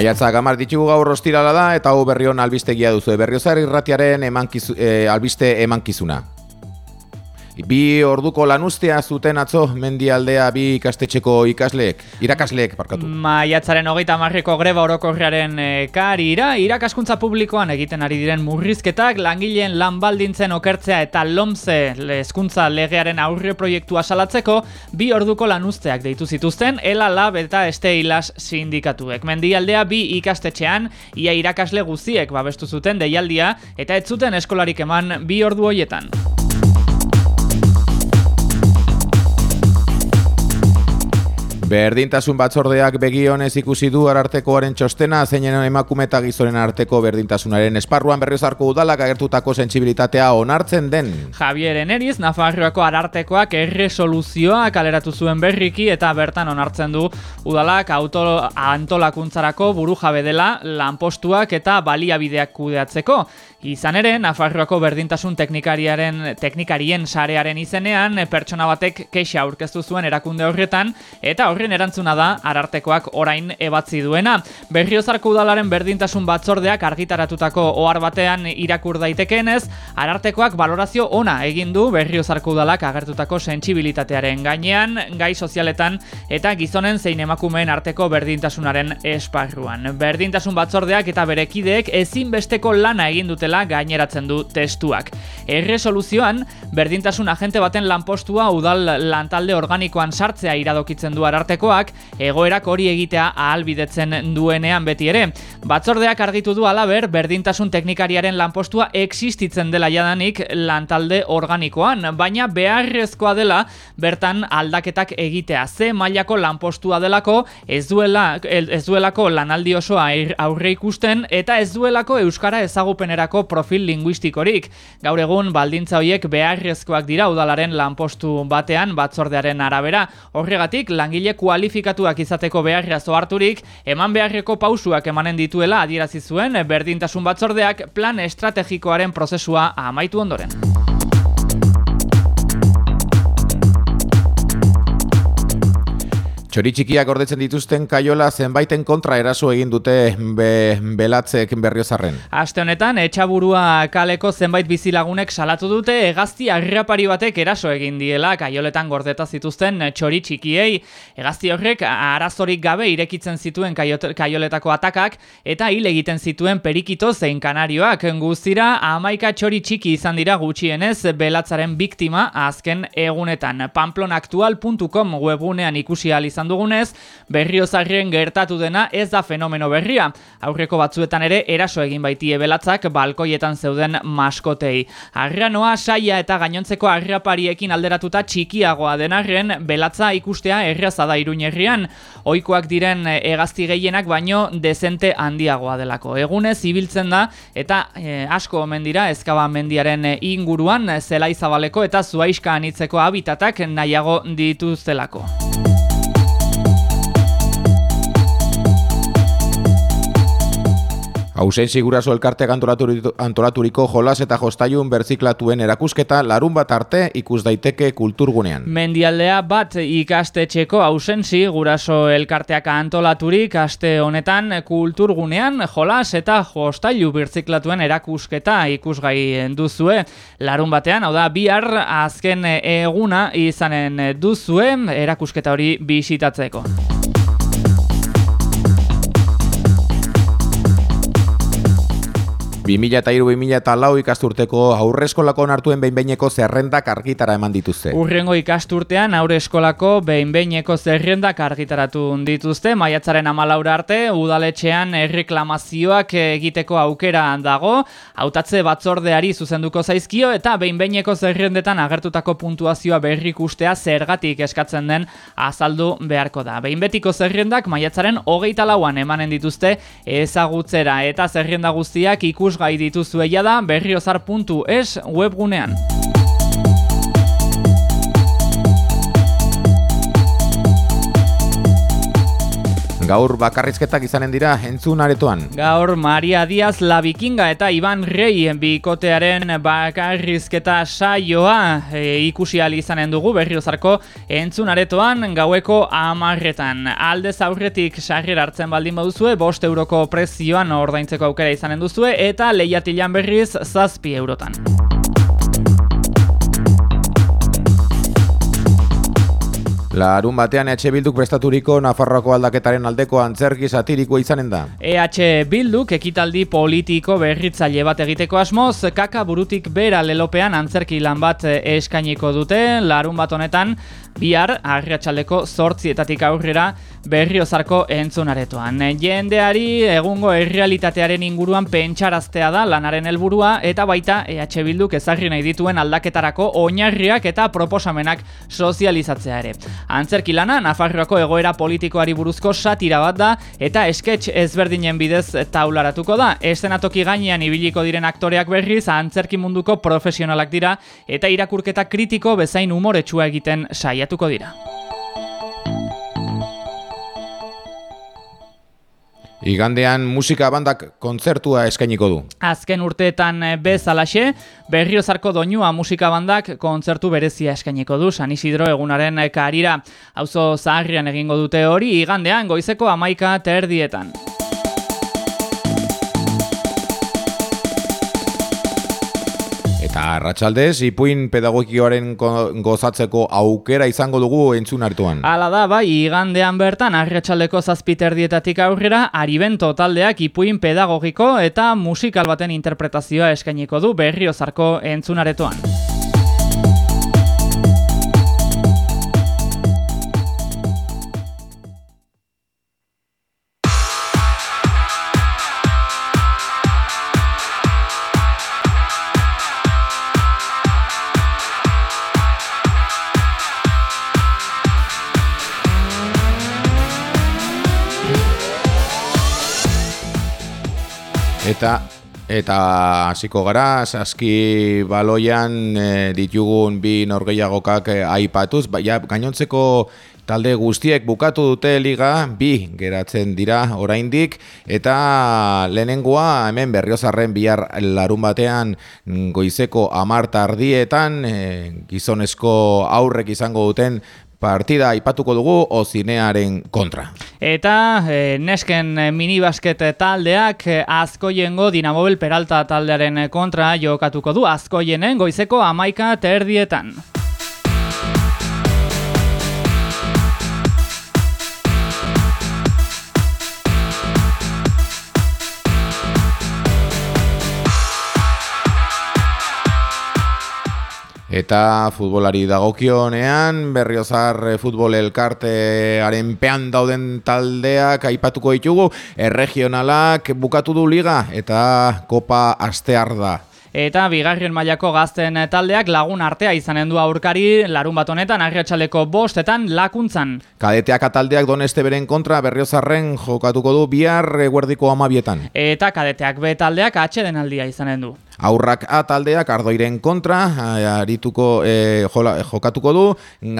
Maiatza gamar ditugu gaur ostirala da eta hau berrion albistegia duzu. Berriozar irratiaren emankizu, eh, albiste emankizuna. Bi orduko lanustea zuten atzo mendialdea bi ikastetxeko ikasleek, irakasleek, parkatu. Maiatzaren hogeita marreko greba orokorrearen e, karira, irakaskuntza publikoan egiten ari diren murrizketak, langileen lan baldintzen okertzea eta lomze hezkuntza legearen aurre proiektua salatzeko, bi orduko lanusteak deitu zituzten, ela lab eta este hilas sindikatuek. Mendialdea bi ikastetxean, ia irakasle guziek babestu zuten deialdia, eta ez zuten eskolarik eman bi ordu hoietan. Berdintasun batzordeak begionez ikusi du arartekoaren txostena zeinen emakume eta gizoren arteko berdintasunaren esparruan berriozarko udalak agertutako sentsibilitatea onartzen den. Javier Eneriz, Nafarroako arartekoak erresoluzioa kaleratu zuen berriki eta bertan onartzen du udalak auto antolakuntzarako buru jabe dela lanpostuak eta baliabideak kudeatzeko. Izan ere, Nafarroako berdintasun teknikariaren teknikarien sarearen izenean pertsona batek kexa aurkeztu zuen erakunde horretan eta horren erantzuna da arartekoak orain ebatzi duena. Berriozarko udalaren berdintasun batzordeak argitaratutako ohar batean irakur daitekeenez, arartekoak valorazio ona egin du Berriozarko udalak agertutako sentsibilitatearen gainean, gai sozialetan eta gizonen zein emakumeen arteko berdintasunaren esparruan. Berdintasun batzordeak eta berekideek ezinbesteko lana egin dute dutela gaineratzen du testuak. Erresoluzioan, berdintasun agente baten lanpostua udal lantalde organikoan sartzea iradokitzen du arartekoak, egoerak hori egitea ahalbidetzen duenean beti ere. Batzordeak argitu du alaber, berdintasun teknikariaren lanpostua existitzen dela jadanik lantalde organikoan, baina beharrezkoa dela bertan aldaketak egitea. Ze mailako lanpostua delako, ez duela ez duelako lanaldi osoa aurre ikusten eta ez duelako euskara ezagupenerako profil linguistikorik. Gaur egun baldintza horiek beharrezkoak dira udalaren lanpostu batean batzordearen arabera. Horregatik langile kualifikatuak izateko beharra harturik, eman beharreko pausuak emanen dituela adierazi zuen berdintasun batzordeak plan estrategikoaren prozesua amaitu ondoren. Txoritxikiak gordetzen dituzten kaiola zenbaiten kontra eraso egin dute be, belatzek berriozarren. Aste honetan, etxaburua kaleko zenbait bizilagunek salatu dute egazti arrapari batek eraso egin diela kaioletan gordeta zituzten txoritxikiei. Egazti horrek arazorik gabe irekitzen zituen kaioletako atakak eta hil egiten zituen perikito zein kanarioak. Guztira, amaika txoritxiki izan dira gutxienez belatzaren biktima azken egunetan. Pamplonaktual.com webunean ikusi izan dugunez, berriozarrien gertatu dena ez da fenomeno berria. Aurreko batzuetan ere eraso egin baiti ebelatzak balkoietan zeuden maskotei. Arranoa, saia eta gainontzeko arrapariekin alderatuta txikiagoa denarren, belatza ikustea erraza da iruñerrian. Oikoak diren egazti gehienak baino dezente handiagoa delako. Egunez ibiltzen da eta e, asko omen dira ezkaba mendiaren inguruan zelaizabaleko eta zuaiska anitzeko habitatak nahiago dituztelako. Hausen siguraso elkartek antolaturiko jolas eta jostaiun berziklatuen erakusketa larun bat arte ikus daiteke kulturgunean. Mendialdea bat ikastetxeko hausen siguraso elkarteak antolaturik aste honetan kulturgunean jolas eta jostailu berziklatuen erakusketa ikusgai duzue. Larun batean, hau da, bihar azken eguna izanen duzue erakusketa hori bisitatzeko. 2003-2004 ikasturteko aurre eskolako onartuen behinbeineko zerrendak argitara eman dituzte. Urrengo ikasturtean aurre eskolako behinbeineko zerrendak argitaratu dituzte. Maiatzaren amalaura arte, udaletxean erreklamazioak egiteko aukera dago. Hautatze batzordeari zuzenduko zaizkio eta behinbeineko zerrendetan agertutako puntuazioa berrik ustea zergatik eskatzen den azaldu beharko da. Behinbetiko zerrendak maiatzaren hogeita lauan emanen dituzte ezagutzera eta zerrenda guztiak ikus gai dituzu eia da berriozar.es webgunean. Gaur bakarrizketak izanen dira entzun aretoan. Gaur Maria Diaz La Vikinga eta Iban Rei bikotearen bakarrizketa saioa e, ikusi izanen dugu berriozarko entzun aretoan gaueko amarretan. Alde zaurretik sarri hartzen baldin baduzue, bost euroko prezioan ordaintzeko aukera izanen duzue eta lehiatilan berriz zazpi eurotan. Larun batean EH Bilduk prestaturiko Nafarroako aldaketaren aldeko antzerki satiriko izanen da. EH Bilduk ekitaldi politiko berritzaile bat egiteko asmoz, kaka burutik bera lelopean antzerki lan bat eskainiko dute, larun bat honetan, bihar arriatxaldeko zortzietatik aurrera berriozarko entzunaretoan. Jendeari egungo errealitatearen inguruan pentsaraztea da lanaren helburua eta baita EH Bilduk ezagri nahi dituen aldaketarako oinarriak eta proposamenak sozializatzea ere. Antzerki lana, Nafarroako egoera politikoari buruzko satira bat da eta esketx ezberdinen bidez taularatuko da. Estenatoki gainean ibiliko diren aktoreak berriz antzerki munduko profesionalak dira eta irakurketa kritiko bezain umoretsua egiten saiatu saiatuko dira. Igandean musika bandak kontzertua eskainiko du. Azken urteetan bezalaxe, berriozarko doinua musika bandak kontzertu berezia eskainiko du, San Isidro egunaren karira. Auzo zaharrian egingo dute hori, igandean goizeko amaika terdietan. Eta arratsaldez ipuin pedagogikoaren gozatzeko aukera izango dugu entzun hartuan. Hala da, bai, igandean bertan arratsaldeko zazpiterdietatik aurrera, aribento taldeak ipuin pedagogiko eta musikal baten interpretazioa eskainiko du berriozarko entzunaretoan. Eta eta hasiko gara saski baloian e, ditugun bi norgeiagokak e, aipatuz, baina gainontzeko talde guztiek bukatu dute liga bi geratzen dira oraindik. Eta lehenengoa hemen berriozarren bihar larun batean goizeko amar tardietan e, gizonezko aurrek izango duten partida aipatuko dugu ozinearen kontra. Eta e, nesken eh, minibasket taldeak e, azkoiengo dinamobel peralta taldearen kontra jokatuko du azkoienen goizeko amaika terdietan. Eta futbolari dagokionean, berriozar futbol elkartearen pean dauden taldeak aipatuko ditugu, erregionalak bukatu du liga eta kopa astear da eta bigarren mailako gazten taldeak lagun artea izanen du aurkari larun bat honetan agriatxaleko bostetan lakuntzan. Kadeteak ataldeak doneste beren kontra berriozarren jokatuko du bihar eguerdiko amabietan. Eta kadeteak B taldeak atxeden aldia izanen du. Aurrak A taldeak ardoiren kontra arituko e, jokatuko du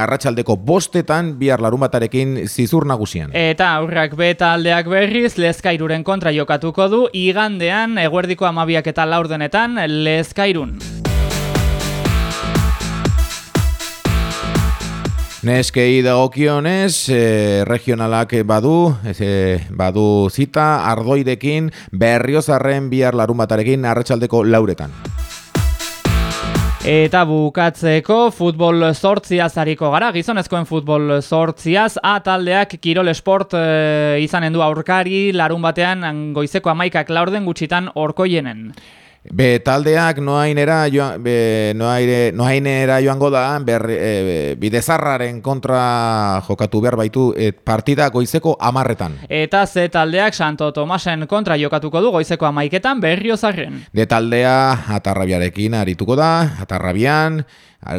arratsaldeko bostetan bihar larun batarekin zizur nagusian. Eta aurrak B taldeak berriz lezkairuren kontra jokatuko du igandean eguerdiko amabiak eta laurdenetan lezkairun. Neskei dagokionez, e, regionalak badu, e, badu zita, ardoidekin, berriozarren bihar larumatarekin arratsaldeko lauretan. Eta bukatzeko futbol sortziaz hariko gara, gizonezkoen futbol sortziaz, A taldeak Kirol Esport e, izanen du aurkari, larun batean goizeko amaikak laurden gutxitan orkoienen. Be, taldeak noainera joan, be, noaire, noainera joango da ber, e, bidezarraren kontra jokatu behar baitu e, partida goizeko amarretan. Eta ze taldeak Santo Tomasen kontra jokatuko du goizeko amaiketan berriozarren. De taldea atarrabiarekin arituko da, atarrabian,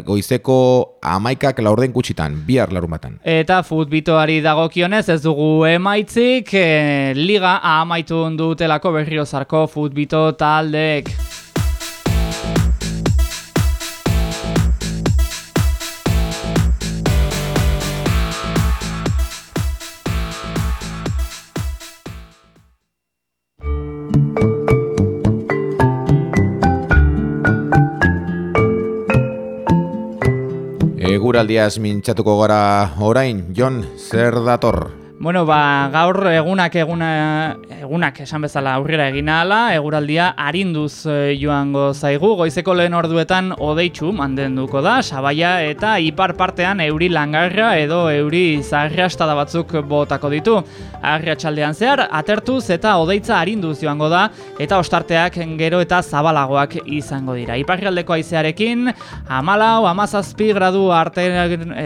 goizeko amaikak laurden gutxitan, bihar larumatan. Eta futbitoari dagokionez ez dugu emaitzik, e, liga amaitu dutelako berriozarko futbito taldeek. Eguraldiaz mintzatuko gara orain, Jon, zer dator? Bueno, ba, gaur egunak eguna, egunak esan bezala aurrera egin ahala, eguraldia arinduz e, joango zaigu, goizeko lehen orduetan odeitzu mandenduko da, sabaia eta ipar partean euri langarra edo euri zarrastada batzuk botako ditu. Arria txaldean zehar, atertuz eta odeitza arinduz joango da, eta ostarteak gero eta zabalagoak izango dira. Iparrialdeko aizearekin, amalau, amazazpi gradu arte,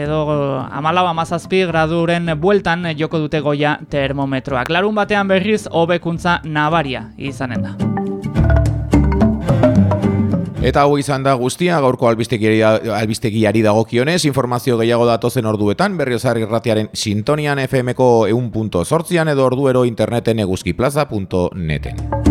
edo amalau, amazazpi graduren bueltan joko du dute goia termometroak. Larun batean berriz hobekuntza nabaria izanen da. Eta hau izan da guztia, gaurko albistegiari, albistegiari dagokionez, informazio gehiago datozen orduetan, berriozar irratiaren sintonian FM-ko eun edo orduero interneten eguzkiplaza.neten.